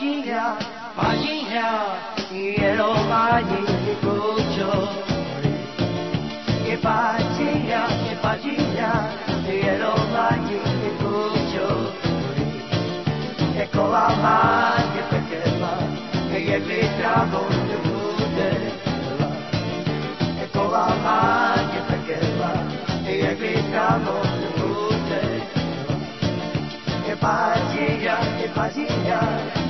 ကြီးညာဘာကြီးညာရေတော်မကြီးကိုချိုရေပါကြီးညာရေပါကြီးညာရေတော်မကြီးကိုချိုရေကောလာမရေပကေလာရေလေးတာဘုံတို့တဲ့ရေကောလာမရေပကေလာရေလေးတာဘုံတို့တဲ့ Epagina, Epagina, Yeromagi, Lucho. Epagina, Epagina, Yeromagi, Lucho.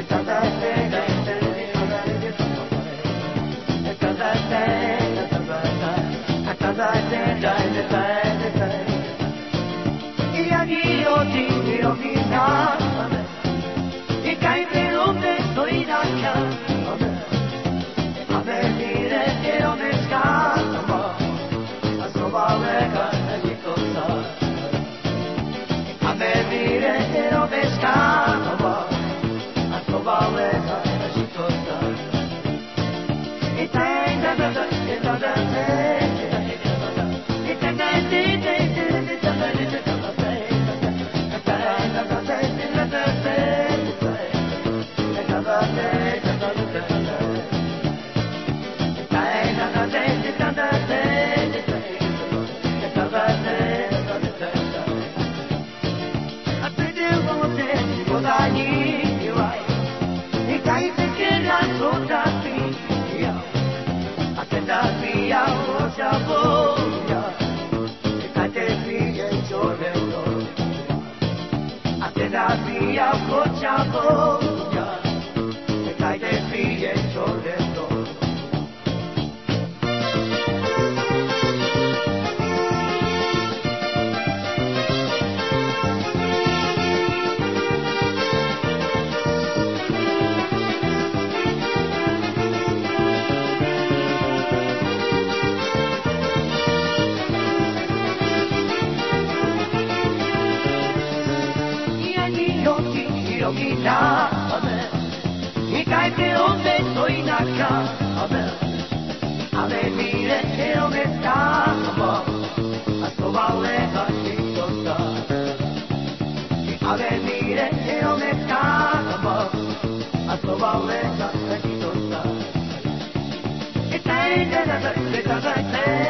me cagaste. Gracias. Via Cochaboya, Mi cae pero me estoy acá, a ver, a ver, mire, pero me está, a tu vale, así cosa. A ver, mire, pero me está, a tu vale, así cosa. Está en la la la la la